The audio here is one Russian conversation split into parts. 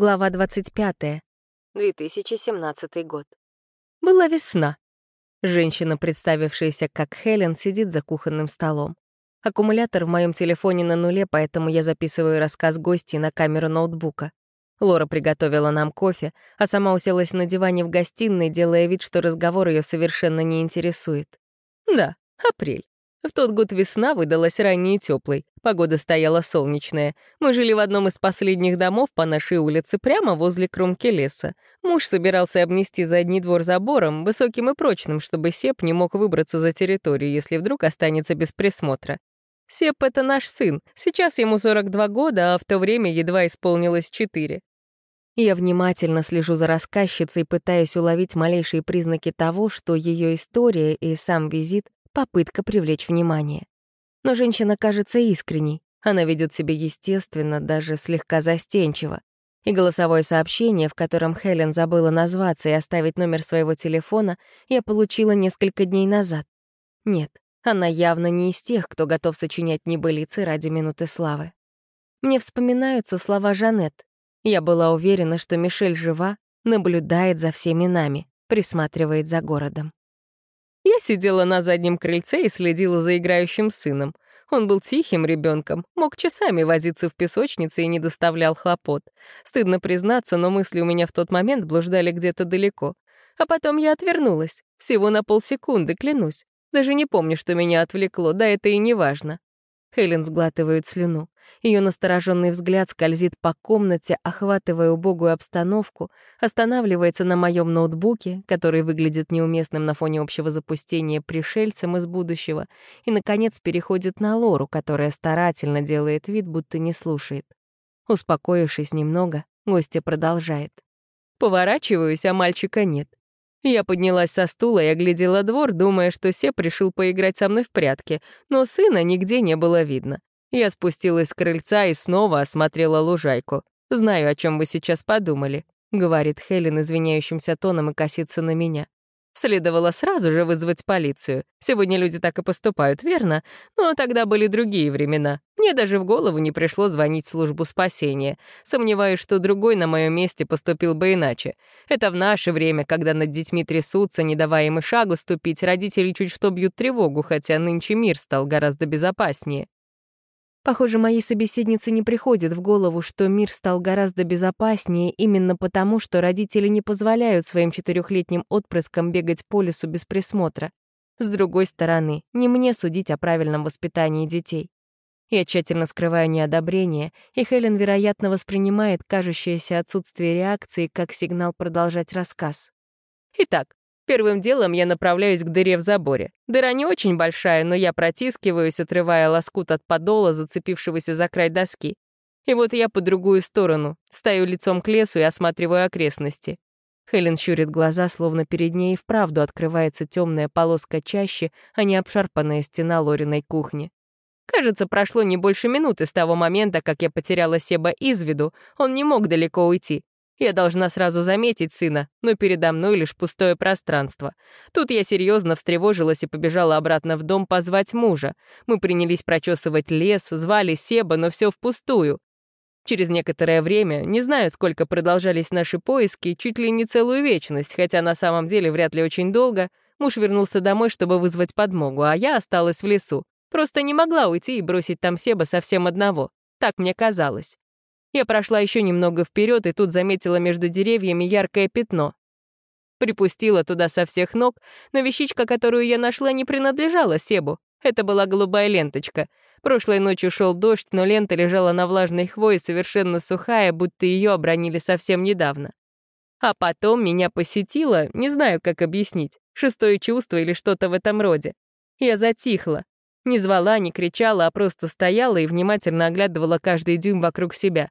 Глава 25. 2017 год. Была весна. Женщина, представившаяся как Хелен, сидит за кухонным столом. Аккумулятор в моем телефоне на нуле, поэтому я записываю рассказ гости на камеру ноутбука. Лора приготовила нам кофе, а сама уселась на диване в гостиной, делая вид, что разговор ее совершенно не интересует. Да, апрель. В тот год весна выдалась ранней и теплой. Погода стояла солнечная. Мы жили в одном из последних домов по нашей улице, прямо возле кромки леса. Муж собирался обнести задний двор забором, высоким и прочным, чтобы Сеп не мог выбраться за территорию, если вдруг останется без присмотра. Сеп — это наш сын. Сейчас ему 42 года, а в то время едва исполнилось 4. Я внимательно слежу за рассказчицей, пытаясь уловить малейшие признаки того, что ее история и сам визит попытка привлечь внимание. Но женщина кажется искренней, она ведет себя естественно, даже слегка застенчиво. И голосовое сообщение, в котором Хелен забыла назваться и оставить номер своего телефона, я получила несколько дней назад. Нет, она явно не из тех, кто готов сочинять небылицы ради минуты славы. Мне вспоминаются слова Жанет. Я была уверена, что Мишель жива, наблюдает за всеми нами, присматривает за городом. Я сидела на заднем крыльце и следила за играющим сыном. Он был тихим ребенком, мог часами возиться в песочнице и не доставлял хлопот. Стыдно признаться, но мысли у меня в тот момент блуждали где-то далеко. А потом я отвернулась. Всего на полсекунды, клянусь. Даже не помню, что меня отвлекло, да это и не важно. Хелен сглатывает слюну. Ее настороженный взгляд скользит по комнате, охватывая убогую обстановку, останавливается на моем ноутбуке, который выглядит неуместным на фоне общего запустения пришельцем из будущего, и, наконец, переходит на Лору, которая старательно делает вид, будто не слушает. Успокоившись немного, гостья продолжает. Поворачиваюсь, а мальчика нет. Я поднялась со стула и оглядела двор, думая, что Сеп решил поиграть со мной в прятки, но сына нигде не было видно. Я спустилась с крыльца и снова осмотрела лужайку. «Знаю, о чем вы сейчас подумали», — говорит Хелен извиняющимся тоном и косится на меня. Следовало сразу же вызвать полицию. Сегодня люди так и поступают, верно? Но тогда были другие времена. Мне даже в голову не пришло звонить в службу спасения. Сомневаюсь, что другой на моем месте поступил бы иначе. Это в наше время, когда над детьми трясутся, не давая им и шагу ступить, родители чуть что бьют тревогу, хотя нынче мир стал гораздо безопаснее. Похоже, моей собеседнице не приходит в голову, что мир стал гораздо безопаснее именно потому, что родители не позволяют своим четырехлетним отпрыскам бегать по лесу без присмотра. С другой стороны, не мне судить о правильном воспитании детей. Я тщательно скрываю неодобрение, и Хелен, вероятно, воспринимает кажущееся отсутствие реакции как сигнал продолжать рассказ. Итак, Первым делом я направляюсь к дыре в заборе. Дыра не очень большая, но я протискиваюсь, отрывая лоскут от подола, зацепившегося за край доски. И вот я по другую сторону, стою лицом к лесу и осматриваю окрестности. Хелен щурит глаза, словно перед ней и вправду открывается темная полоска чаще, а не обшарпанная стена Лориной кухни. Кажется, прошло не больше минуты с того момента, как я потеряла Себа из виду, он не мог далеко уйти. Я должна сразу заметить сына, но передо мной лишь пустое пространство. Тут я серьезно встревожилась и побежала обратно в дом позвать мужа. Мы принялись прочесывать лес, звали Себа, но все впустую. Через некоторое время, не знаю, сколько продолжались наши поиски, чуть ли не целую вечность, хотя на самом деле вряд ли очень долго, муж вернулся домой, чтобы вызвать подмогу, а я осталась в лесу. Просто не могла уйти и бросить там Себа совсем одного. Так мне казалось. Я прошла еще немного вперед и тут заметила между деревьями яркое пятно. Припустила туда со всех ног, но вещичка, которую я нашла, не принадлежала Себу. Это была голубая ленточка. Прошлой ночью шел дождь, но лента лежала на влажной хвое, совершенно сухая, будто ее обронили совсем недавно. А потом меня посетило, не знаю, как объяснить, шестое чувство или что-то в этом роде. Я затихла. Не звала, не кричала, а просто стояла и внимательно оглядывала каждый дюйм вокруг себя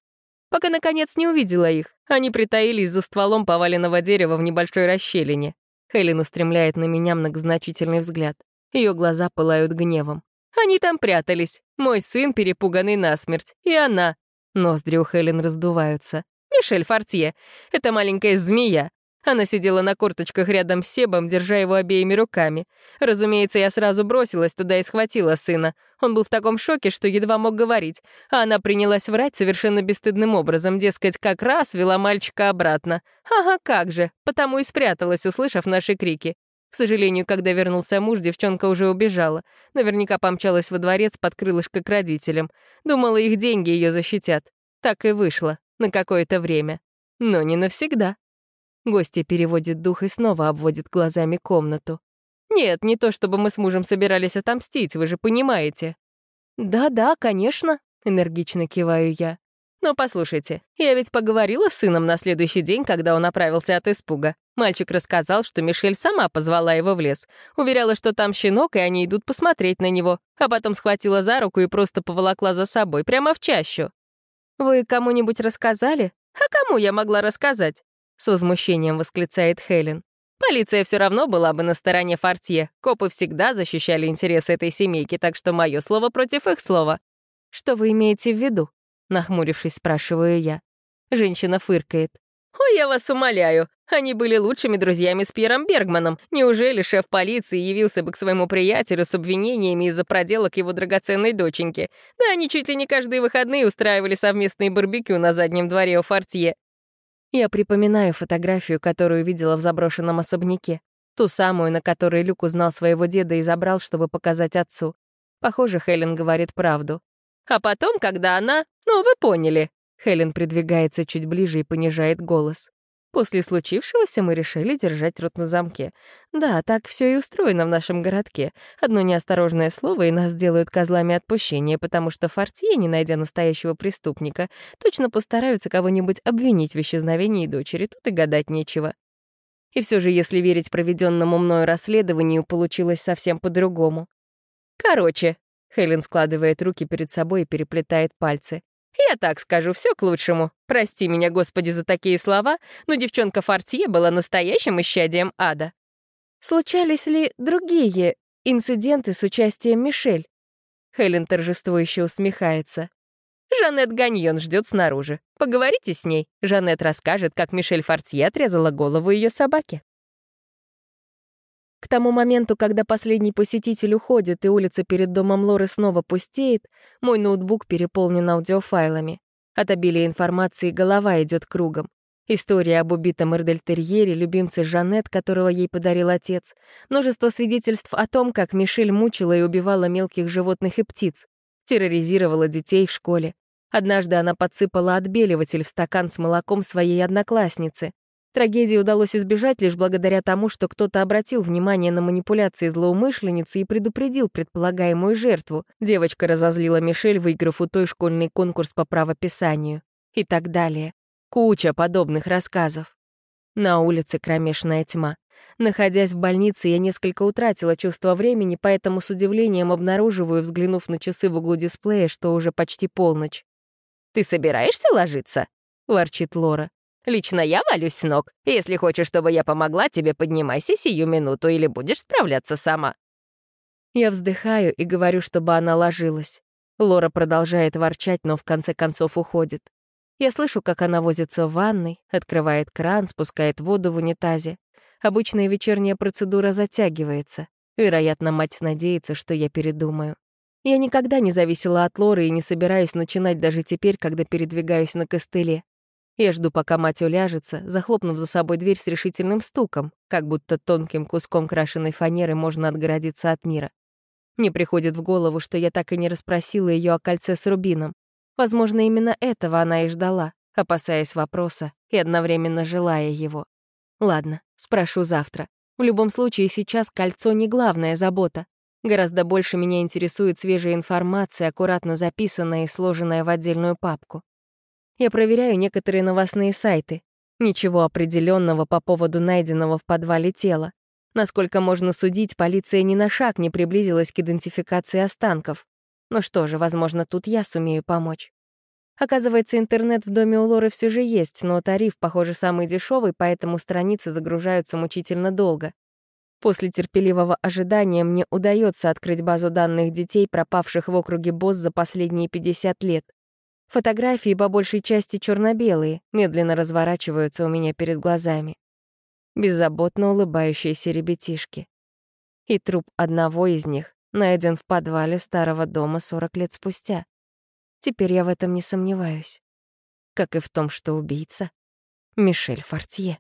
пока, наконец, не увидела их. Они притаились за стволом поваленного дерева в небольшой расщелине. Хелен устремляет на меня многозначительный взгляд. Ее глаза пылают гневом. Они там прятались. Мой сын, перепуганный насмерть, и она. Ноздри у Хелен раздуваются. Мишель Фортье. Это маленькая змея. Она сидела на корточках рядом с Себом, держа его обеими руками. Разумеется, я сразу бросилась туда и схватила сына. Он был в таком шоке, что едва мог говорить. А она принялась врать совершенно бесстыдным образом, дескать, как раз вела мальчика обратно. Ага, как же, потому и спряталась, услышав наши крики. К сожалению, когда вернулся муж, девчонка уже убежала. Наверняка помчалась во дворец под крылышко к родителям. Думала, их деньги ее защитят. Так и вышло. На какое-то время. Но не навсегда. Гостья переводит дух и снова обводит глазами комнату. «Нет, не то чтобы мы с мужем собирались отомстить, вы же понимаете». «Да-да, конечно», — энергично киваю я. «Но послушайте, я ведь поговорила с сыном на следующий день, когда он оправился от испуга. Мальчик рассказал, что Мишель сама позвала его в лес. Уверяла, что там щенок, и они идут посмотреть на него, а потом схватила за руку и просто поволокла за собой, прямо в чащу. «Вы кому-нибудь рассказали? А кому я могла рассказать? — с возмущением восклицает Хелен. «Полиция все равно была бы на стороне Фортье. Копы всегда защищали интересы этой семейки, так что мое слово против их слова». «Что вы имеете в виду?» — нахмурившись, спрашиваю я. Женщина фыркает. «Ой, я вас умоляю, они были лучшими друзьями с Пьером Бергманом. Неужели шеф полиции явился бы к своему приятелю с обвинениями из-за проделок его драгоценной доченьки? Да они чуть ли не каждые выходные устраивали совместные барбекю на заднем дворе у Фортье. Я припоминаю фотографию, которую видела в заброшенном особняке. Ту самую, на которой Люк узнал своего деда и забрал, чтобы показать отцу. Похоже, Хелен говорит правду. А потом, когда она... Ну, вы поняли. Хелен придвигается чуть ближе и понижает голос. После случившегося мы решили держать рот на замке. Да, так все и устроено в нашем городке. Одно неосторожное слово, и нас сделают козлами отпущения, потому что фортье, не найдя настоящего преступника, точно постараются кого-нибудь обвинить в исчезновении дочери, тут и гадать нечего. И все же, если верить проведенному мною расследованию, получилось совсем по-другому. Короче, Хелен складывает руки перед собой и переплетает пальцы. Я так скажу, все к лучшему. Прости меня, Господи, за такие слова, но девчонка Фортье была настоящим исчадием ада. Случались ли другие инциденты с участием Мишель? Хелен торжествующе усмехается. Жанет Ганьон ждет снаружи. Поговорите с ней. Жанет расскажет, как Мишель Фортье отрезала голову ее собаке. К тому моменту, когда последний посетитель уходит и улица перед домом Лоры снова пустеет, мой ноутбук переполнен аудиофайлами. От обилия информации голова идет кругом. История об убитом Эрдельтерьере, любимце Жанет, которого ей подарил отец. Множество свидетельств о том, как Мишель мучила и убивала мелких животных и птиц. Терроризировала детей в школе. Однажды она подсыпала отбеливатель в стакан с молоком своей одноклассницы. Трагедии удалось избежать лишь благодаря тому, что кто-то обратил внимание на манипуляции злоумышленницы и предупредил предполагаемую жертву. Девочка разозлила Мишель, выиграв у той школьный конкурс по правописанию. И так далее. Куча подобных рассказов. На улице кромешная тьма. Находясь в больнице, я несколько утратила чувство времени, поэтому с удивлением обнаруживаю, взглянув на часы в углу дисплея, что уже почти полночь. «Ты собираешься ложиться?» — ворчит Лора. Лично я валюсь с ног. Если хочешь, чтобы я помогла тебе, поднимайся сию минуту или будешь справляться сама». Я вздыхаю и говорю, чтобы она ложилась. Лора продолжает ворчать, но в конце концов уходит. Я слышу, как она возится в ванной, открывает кран, спускает воду в унитазе. Обычная вечерняя процедура затягивается. Вероятно, мать надеется, что я передумаю. Я никогда не зависела от Лоры и не собираюсь начинать даже теперь, когда передвигаюсь на костыле. Я жду, пока мать уляжется, захлопнув за собой дверь с решительным стуком, как будто тонким куском крашеной фанеры можно отгородиться от мира. Мне приходит в голову, что я так и не расспросила ее о кольце с рубином. Возможно, именно этого она и ждала, опасаясь вопроса и одновременно желая его. Ладно, спрошу завтра. В любом случае, сейчас кольцо не главная забота. Гораздо больше меня интересует свежая информация, аккуратно записанная и сложенная в отдельную папку. Я проверяю некоторые новостные сайты. Ничего определенного по поводу найденного в подвале тела. Насколько можно судить, полиция ни на шаг не приблизилась к идентификации останков. Ну что же, возможно, тут я сумею помочь. Оказывается, интернет в доме у Лоры все же есть, но тариф, похоже, самый дешевый, поэтому страницы загружаются мучительно долго. После терпеливого ожидания мне удается открыть базу данных детей, пропавших в округе Босс за последние 50 лет. Фотографии по большей части черно-белые, медленно разворачиваются у меня перед глазами. беззаботно улыбающиеся ребятишки. И труп одного из них найден в подвале старого дома 40 лет спустя. Теперь я в этом не сомневаюсь. Как и в том, что убийца — Мишель Фортье.